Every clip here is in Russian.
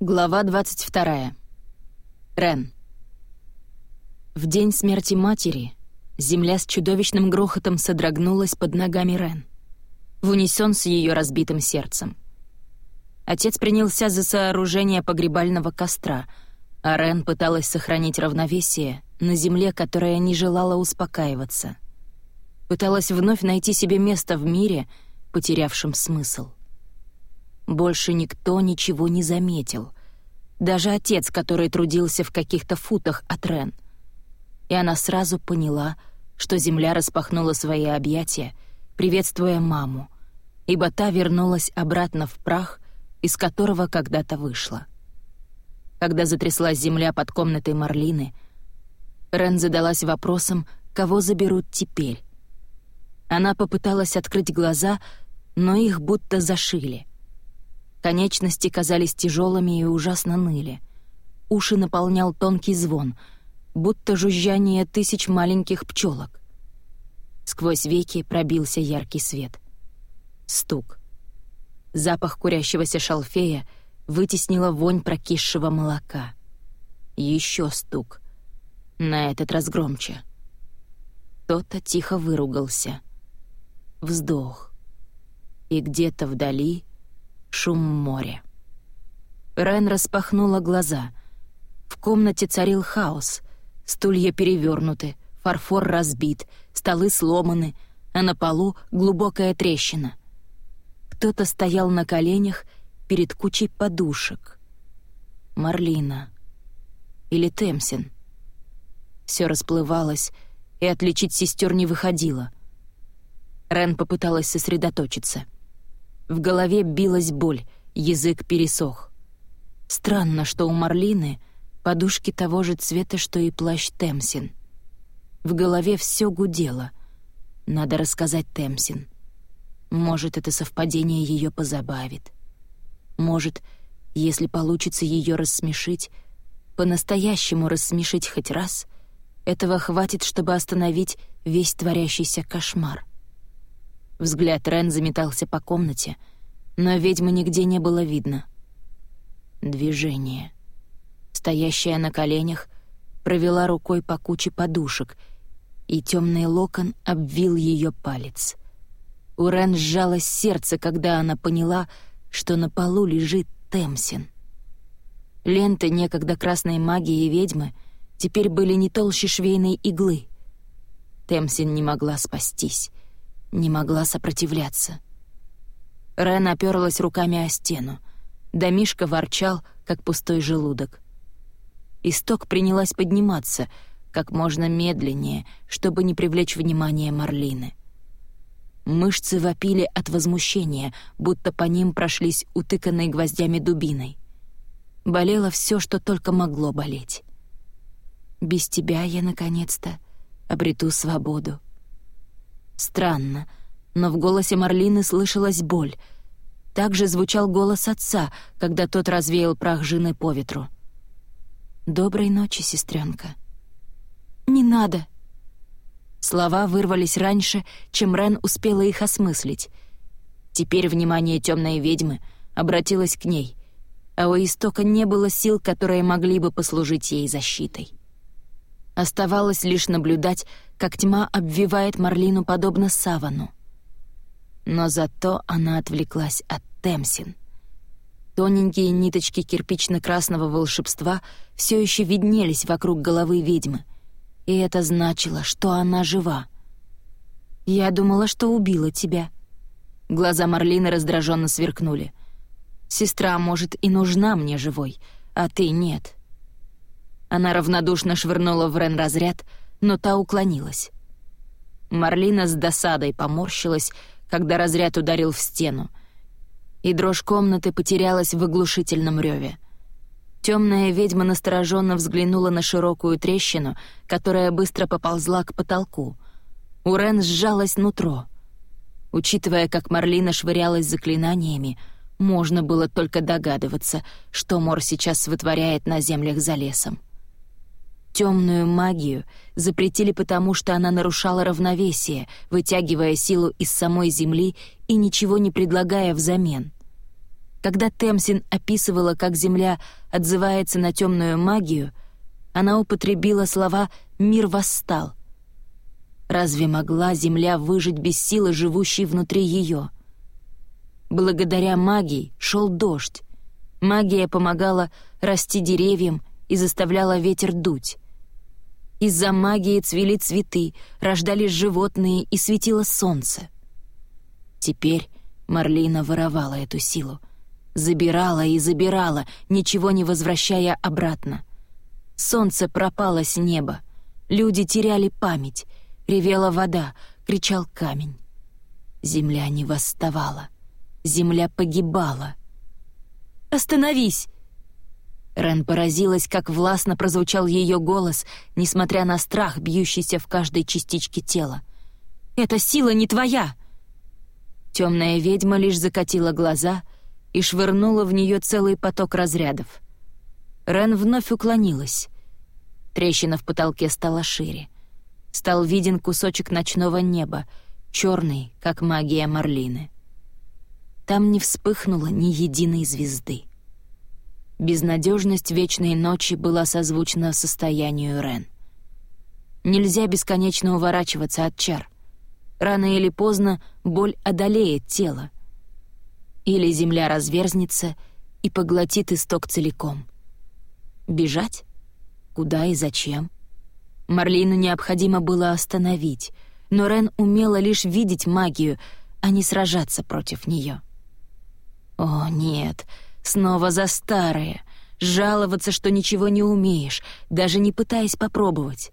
Глава 22. Рен. В день смерти матери земля с чудовищным грохотом содрогнулась под ногами Рен, в унисон с ее разбитым сердцем. Отец принялся за сооружение погребального костра, а Рен пыталась сохранить равновесие на земле, которая не желала успокаиваться. Пыталась вновь найти себе место в мире, потерявшем смысл. Больше никто ничего не заметил. Даже отец, который трудился в каких-то футах от Рен. И она сразу поняла, что земля распахнула свои объятия, приветствуя маму, ибо та вернулась обратно в прах, из которого когда-то вышла. Когда затряслась земля под комнатой Марлины, Рен задалась вопросом, кого заберут теперь. Она попыталась открыть глаза, но их будто зашили. Конечности казались тяжелыми и ужасно ныли. Уши наполнял тонкий звон, будто жужжание тысяч маленьких пчелок. Сквозь веки пробился яркий свет. Стук. Запах курящегося шалфея вытеснила вонь прокисшего молока. Еще стук. На этот раз громче. Кто-то тихо выругался. Вздох. И где-то вдали шум моря. Рен распахнула глаза. В комнате царил хаос. Стулья перевернуты, фарфор разбит, столы сломаны, а на полу глубокая трещина. Кто-то стоял на коленях перед кучей подушек. Марлина. Или Темсин. Все расплывалось, и отличить сестер не выходило. Рен попыталась сосредоточиться — в голове билась боль, язык пересох. Странно, что у Марлины подушки того же цвета, что и плащ Темсин. В голове все гудело. Надо рассказать Темсин. Может, это совпадение ее позабавит. Может, если получится ее рассмешить, по-настоящему рассмешить хоть раз, этого хватит, чтобы остановить весь творящийся кошмар. Взгляд Рен заметался по комнате, но ведьмы нигде не было видно. Движение. Стоящая на коленях, провела рукой по куче подушек, и темный локон обвил ее палец. У Рен сжалось сердце, когда она поняла, что на полу лежит Темсин. Ленты некогда красной магии и ведьмы теперь были не толще швейной иглы. Темсин не могла спастись не могла сопротивляться. Рен оперлась руками о стену. Домишка ворчал, как пустой желудок. Исток принялась подниматься как можно медленнее, чтобы не привлечь внимание Марлины. Мышцы вопили от возмущения, будто по ним прошлись утыканной гвоздями дубиной. Болело все, что только могло болеть. «Без тебя я, наконец-то, обрету свободу», Странно, но в голосе Марлины слышалась боль. Также звучал голос отца, когда тот развеял прах жены по ветру. «Доброй ночи, сестренка». «Не надо!» Слова вырвались раньше, чем Рен успела их осмыслить. Теперь внимание темной ведьмы обратилось к ней, а у истока не было сил, которые могли бы послужить ей защитой. Оставалось лишь наблюдать, как тьма обвивает Марлину подобно савану. Но зато она отвлеклась от Темсин. Тоненькие ниточки кирпично-красного волшебства все еще виднелись вокруг головы ведьмы, и это значило, что она жива. «Я думала, что убила тебя». Глаза Марлины раздраженно сверкнули. «Сестра, может, и нужна мне живой, а ты нет». Она равнодушно швырнула в Рен разряд, но та уклонилась. Марлина с досадой поморщилась, когда разряд ударил в стену, и дрожь комнаты потерялась в оглушительном реве. Темная ведьма настороженно взглянула на широкую трещину, которая быстро поползла к потолку. У Рен сжалось нутро. Учитывая, как Марлина швырялась заклинаниями, можно было только догадываться, что Мор сейчас вытворяет на землях за лесом. Темную магию запретили потому, что она нарушала равновесие, вытягивая силу из самой земли и ничего не предлагая взамен. Когда Темсин описывала, как Земля отзывается на темную магию, она употребила слова «мир восстал». Разве могла Земля выжить без силы, живущей внутри ее? Благодаря магии шел дождь. Магия помогала расти деревьям и заставляла ветер дуть. Из-за магии цвели цветы, рождались животные и светило солнце. Теперь Марлина воровала эту силу. Забирала и забирала, ничего не возвращая обратно. Солнце пропало с неба. Люди теряли память. Ревела вода, кричал камень. Земля не восставала. Земля погибала. «Остановись!» Рен поразилась, как властно прозвучал ее голос, несмотря на страх, бьющийся в каждой частичке тела. «Эта сила не твоя!» Темная ведьма лишь закатила глаза и швырнула в нее целый поток разрядов. Рен вновь уклонилась. Трещина в потолке стала шире. Стал виден кусочек ночного неба, черный, как магия Марлины. Там не вспыхнуло ни единой звезды. Безнадежность вечной ночи была созвучна состоянию Рен. Нельзя бесконечно уворачиваться от чар. Рано или поздно боль одолеет тело. Или земля разверзнется и поглотит исток целиком. Бежать? Куда и зачем? Марлину необходимо было остановить, но Рен умела лишь видеть магию, а не сражаться против нее. О, нет, — Снова за старое. Жаловаться, что ничего не умеешь, даже не пытаясь попробовать.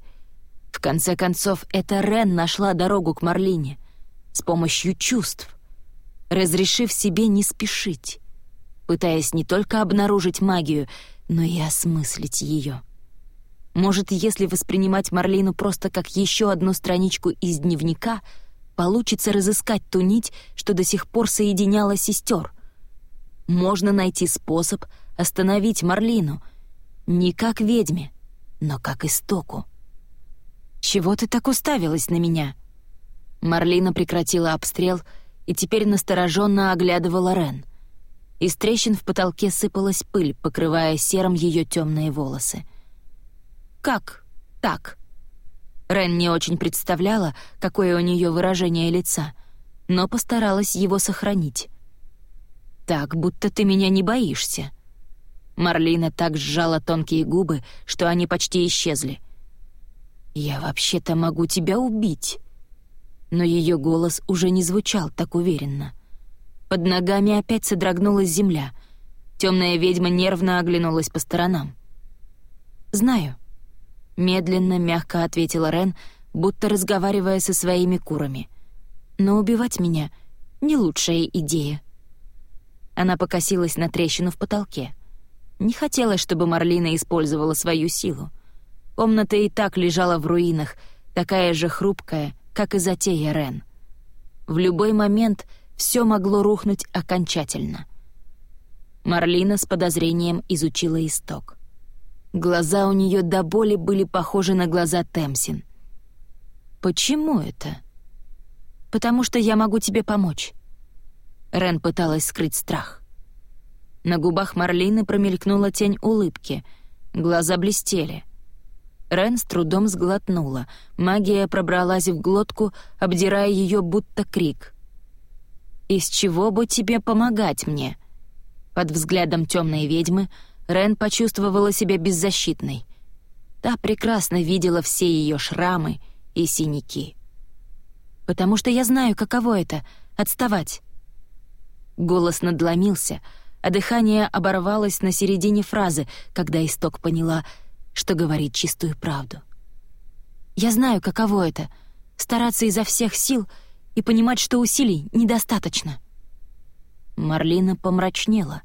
В конце концов, это Рен нашла дорогу к Марлине. С помощью чувств. Разрешив себе не спешить. Пытаясь не только обнаружить магию, но и осмыслить ее. Может, если воспринимать Марлину просто как еще одну страничку из дневника, получится разыскать ту нить, что до сих пор соединяла сестер можно найти способ остановить Марлину. Не как ведьме, но как истоку. «Чего ты так уставилась на меня?» Марлина прекратила обстрел и теперь настороженно оглядывала Рен. Из трещин в потолке сыпалась пыль, покрывая серым ее темные волосы. «Как так?» Рен не очень представляла, какое у нее выражение лица, но постаралась его сохранить. Так, будто ты меня не боишься». Марлина так сжала тонкие губы, что они почти исчезли. «Я вообще-то могу тебя убить». Но ее голос уже не звучал так уверенно. Под ногами опять содрогнулась земля. Темная ведьма нервно оглянулась по сторонам. «Знаю», — медленно, мягко ответила Рен, будто разговаривая со своими курами. «Но убивать меня — не лучшая идея». Она покосилась на трещину в потолке. Не хотелось, чтобы Марлина использовала свою силу. Комната и так лежала в руинах, такая же хрупкая, как и затея Рен. В любой момент все могло рухнуть окончательно. Марлина с подозрением изучила исток. Глаза у нее до боли были похожи на глаза Темсин. «Почему это?» «Потому что я могу тебе помочь». Рен пыталась скрыть страх. На губах Марлины промелькнула тень улыбки, глаза блестели. Рен с трудом сглотнула, магия пробралась в глотку, обдирая ее будто крик. «Из чего бы тебе помогать мне?» Под взглядом темной ведьмы Рен почувствовала себя беззащитной. Та прекрасно видела все ее шрамы и синяки. «Потому что я знаю, каково это — отставать. Голос надломился, а дыхание оборвалось на середине фразы, когда Исток поняла, что говорит чистую правду. «Я знаю, каково это — стараться изо всех сил и понимать, что усилий недостаточно». Марлина помрачнела,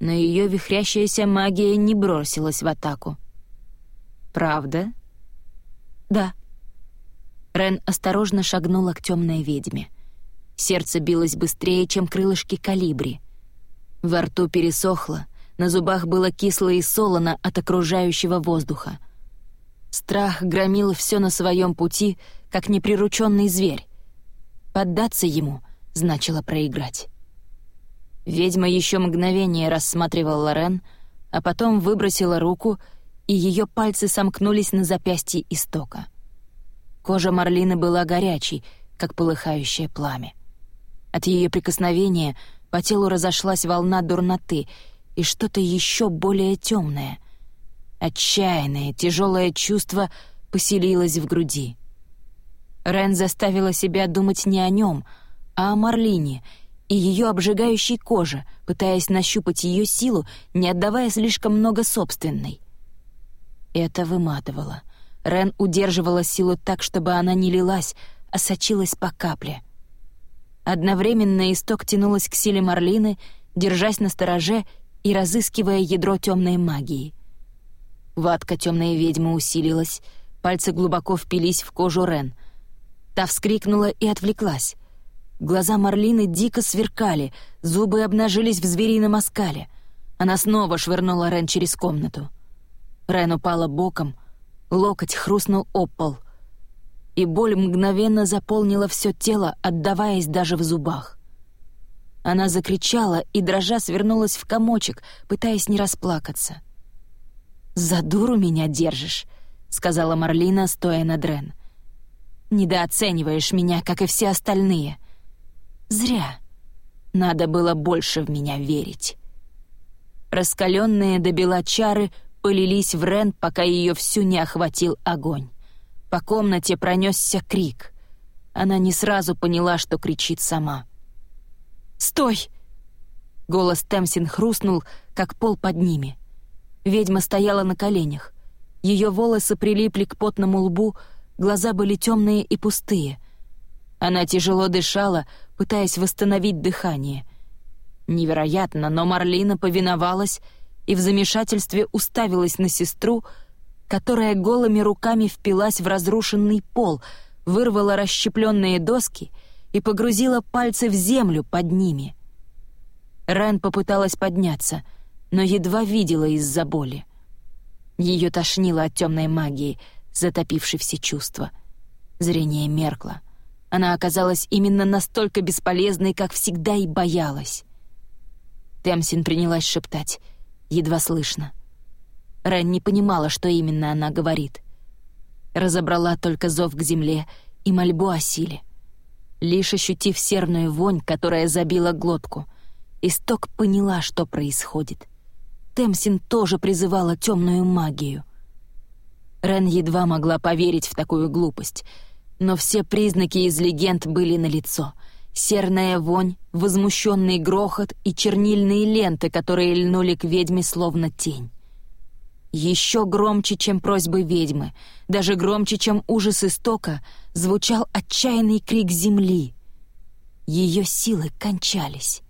но ее вихрящаяся магия не бросилась в атаку. «Правда?» «Да». Рен осторожно шагнула к темной ведьме — Сердце билось быстрее, чем крылышки калибри. Во рту пересохло, на зубах было кисло и солоно от окружающего воздуха. Страх громил все на своем пути, как неприрученный зверь. Поддаться ему значило проиграть. Ведьма еще мгновение рассматривала Рен, а потом выбросила руку, и ее пальцы сомкнулись на запястье истока. Кожа Марлины была горячей, как полыхающее пламя. От ее прикосновения по телу разошлась волна дурноты и что-то еще более темное. Отчаянное, тяжелое чувство поселилось в груди. Рен заставила себя думать не о нем, а о Марлине и ее обжигающей коже, пытаясь нащупать ее силу, не отдавая слишком много собственной. Это выматывало. Рен удерживала силу так, чтобы она не лилась, а сочилась по капле. Одновременно исток тянулась к силе Марлины, держась на стороже и разыскивая ядро темной магии. Ватка темной ведьмы усилилась, пальцы глубоко впились в кожу Рен. Та вскрикнула и отвлеклась. Глаза Марлины дико сверкали, зубы обнажились в зверином оскале. Она снова швырнула Рен через комнату. Рен упала боком, локоть хрустнул об пол. И боль мгновенно заполнила все тело, отдаваясь даже в зубах. Она закричала и, дрожа, свернулась в комочек, пытаясь не расплакаться. «За дуру меня держишь», — сказала Марлина, стоя над Рен. «Недооцениваешь меня, как и все остальные. Зря. Надо было больше в меня верить». Раскаленные до бела чары полились в Рен, пока ее всю не охватил огонь. По комнате пронесся крик. Она не сразу поняла, что кричит сама. «Стой!» Голос Темсин хрустнул, как пол под ними. Ведьма стояла на коленях. Ее волосы прилипли к потному лбу, глаза были темные и пустые. Она тяжело дышала, пытаясь восстановить дыхание. Невероятно, но Марлина повиновалась и в замешательстве уставилась на сестру, которая голыми руками впилась в разрушенный пол, вырвала расщепленные доски и погрузила пальцы в землю под ними. Рен попыталась подняться — но едва видела из-за боли. Ее тошнило от темной магии, затопившей все чувства. Зрение меркло. Она оказалась именно настолько бесполезной, как всегда и боялась. Темсин принялась шептать, едва слышно. Рен не понимала, что именно она говорит. Разобрала только зов к земле и мольбу о силе. Лишь ощутив серную вонь, которая забила глотку, Исток поняла, что происходит — Темсин тоже призывала темную магию. Рен едва могла поверить в такую глупость, но все признаки из легенд были налицо. Серная вонь, возмущенный грохот и чернильные ленты, которые льнули к ведьме словно тень. Еще громче, чем просьбы ведьмы, даже громче, чем ужас истока, звучал отчаянный крик земли. Ее силы кончались.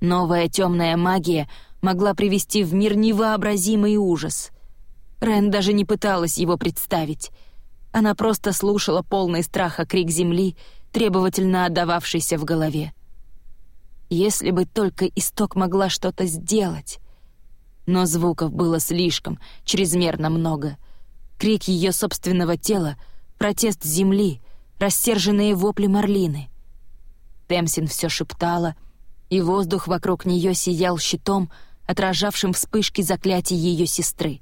Новая темная магия — могла привести в мир невообразимый ужас. Рен даже не пыталась его представить. Она просто слушала полный страха крик земли, требовательно отдававшийся в голове. Если бы только исток могла что-то сделать. Но звуков было слишком, чрезмерно много. Крик ее собственного тела, протест земли, рассерженные вопли Марлины. Темсин все шептала, и воздух вокруг нее сиял щитом, отражавшим вспышки заклятий ее сестры.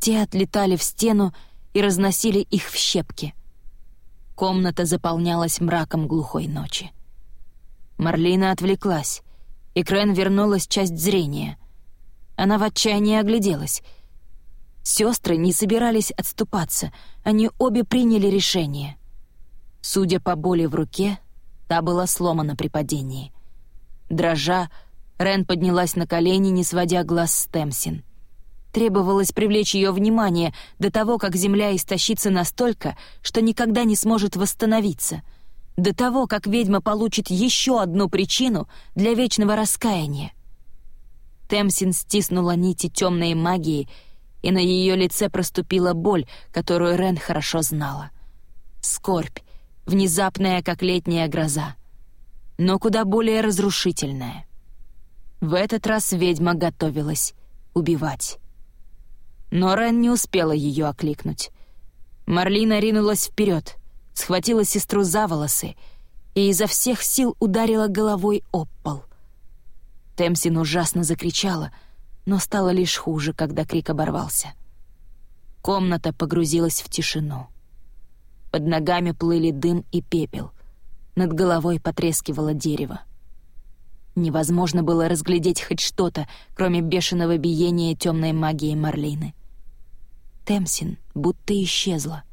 Те отлетали в стену и разносили их в щепки. Комната заполнялась мраком глухой ночи. Марлина отвлеклась, и Крен вернулась часть зрения. Она в отчаянии огляделась. Сестры не собирались отступаться, они обе приняли решение. Судя по боли в руке, та была сломана при падении. Дрожа, Рен поднялась на колени, не сводя глаз с Темсин. Требовалось привлечь ее внимание до того, как земля истощится настолько, что никогда не сможет восстановиться, до того, как ведьма получит еще одну причину для вечного раскаяния. Темсин стиснула нити темной магии, и на ее лице проступила боль, которую Рен хорошо знала. Скорбь, внезапная, как летняя гроза, но куда более разрушительная. В этот раз ведьма готовилась убивать. Но Рен не успела ее окликнуть. Марлина ринулась вперед, схватила сестру за волосы и изо всех сил ударила головой об пол. Темсин ужасно закричала, но стало лишь хуже, когда крик оборвался. Комната погрузилась в тишину. Под ногами плыли дым и пепел. Над головой потрескивало дерево. Невозможно было разглядеть хоть что-то, кроме бешеного биения темной магии Марлины. Темсин будто исчезла.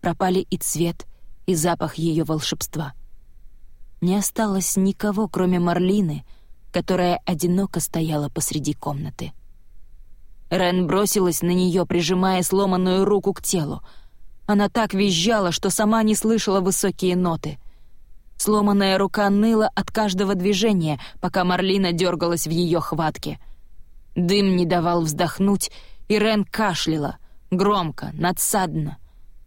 Пропали и цвет, и запах ее волшебства. Не осталось никого, кроме Марлины, которая одиноко стояла посреди комнаты. Рен бросилась на нее, прижимая сломанную руку к телу. Она так визжала, что сама не слышала высокие ноты. Сломанная рука ныла от каждого движения, пока Марлина дергалась в ее хватке. Дым не давал вздохнуть, и Рен кашляла, громко, надсадно.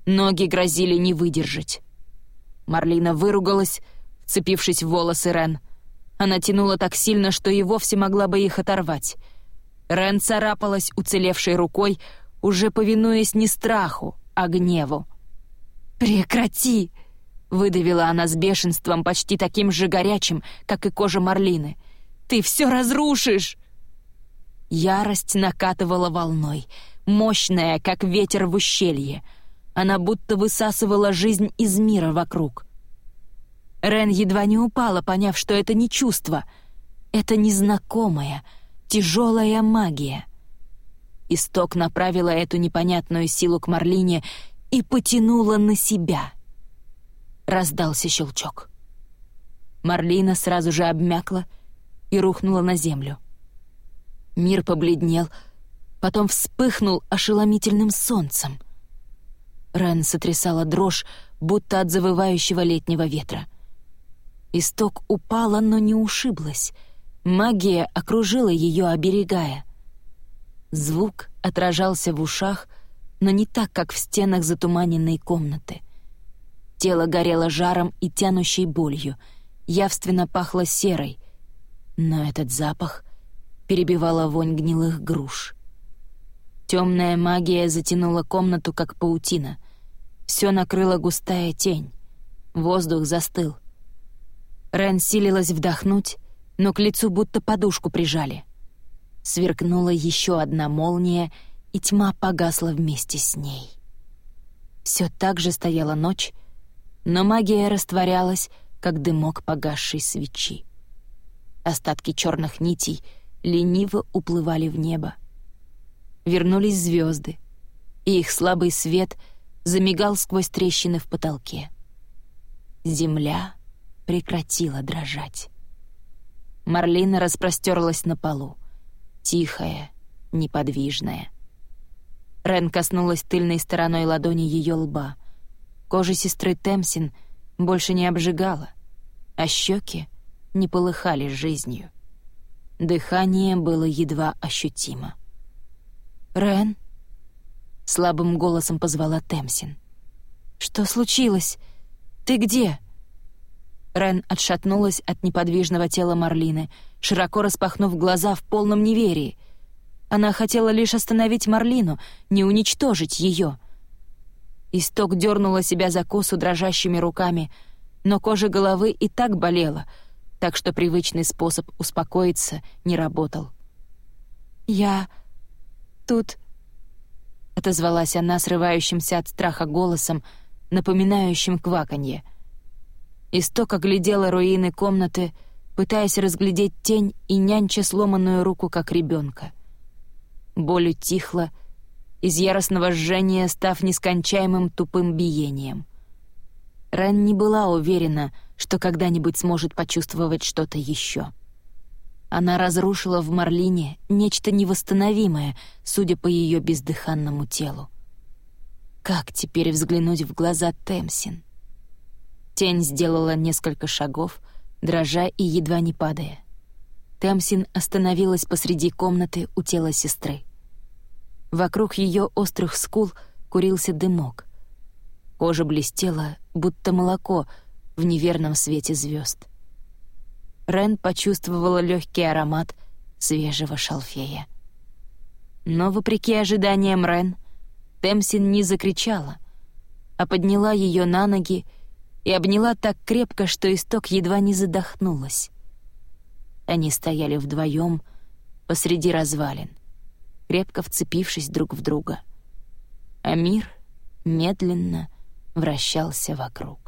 Ноги грозили не выдержать. Марлина выругалась, вцепившись в волосы Рен. Она тянула так сильно, что и вовсе могла бы их оторвать. Рен царапалась уцелевшей рукой, уже повинуясь не страху, а гневу. «Прекрати!» — выдавила она с бешенством, почти таким же горячим, как и кожа Марлины. «Ты все разрушишь!» Ярость накатывала волной, мощная, как ветер в ущелье. Она будто высасывала жизнь из мира вокруг. Рен едва не упала, поняв, что это не чувство. Это незнакомая, тяжелая магия. Исток направила эту непонятную силу к Марлине и потянула на себя. Раздался щелчок. Марлина сразу же обмякла и рухнула на землю. Мир побледнел, потом вспыхнул ошеломительным солнцем. Рен сотрясала дрожь, будто от завывающего летнего ветра. Исток упала, но не ушиблась. Магия окружила ее, оберегая. Звук отражался в ушах, но не так, как в стенах затуманенной комнаты. Тело горело жаром и тянущей болью, явственно пахло серой, но этот запах перебивала вонь гнилых груш. Темная магия затянула комнату, как паутина. Все накрыла густая тень. Воздух застыл — Рен силилась вдохнуть, но к лицу будто подушку прижали. Сверкнула еще одна молния, и тьма погасла вместе с ней. Все так же стояла ночь, но магия растворялась, как дымок погасшей свечи. Остатки черных нитей лениво уплывали в небо. Вернулись звезды, и их слабый свет замигал сквозь трещины в потолке. Земля прекратила дрожать. Марлина распростерлась на полу, тихая, неподвижная. Рен коснулась тыльной стороной ладони ее лба. Кожа сестры Темсин больше не обжигала, а щеки не полыхали жизнью. Дыхание было едва ощутимо. «Рен?» — слабым голосом позвала Темсин. «Что случилось? Ты где?» Рен отшатнулась от неподвижного тела Марлины, широко распахнув глаза в полном неверии. Она хотела лишь остановить Марлину, не уничтожить ее. Исток дернула себя за косу дрожащими руками, но кожа головы и так болела, так что привычный способ успокоиться не работал. «Я... тут...» — отозвалась она срывающимся от страха голосом, напоминающим кваканье — Исток оглядела руины комнаты, пытаясь разглядеть тень и нянча сломанную руку, как ребенка. Боль утихла, из яростного жжения став нескончаемым тупым биением. Рен не была уверена, что когда-нибудь сможет почувствовать что-то еще. Она разрушила в Марлине нечто невосстановимое, судя по ее бездыханному телу. Как теперь взглянуть в глаза Темсин? Тень сделала несколько шагов, дрожа и едва не падая. Темсин остановилась посреди комнаты у тела сестры. Вокруг ее острых скул курился дымок. Кожа блестела, будто молоко в неверном свете звезд. Рен почувствовала легкий аромат свежего шалфея. Но, вопреки ожиданиям Рен, Темсин не закричала, а подняла ее на ноги и обняла так крепко, что исток едва не задохнулась. Они стояли вдвоем посреди развалин, крепко вцепившись друг в друга. А мир медленно вращался вокруг.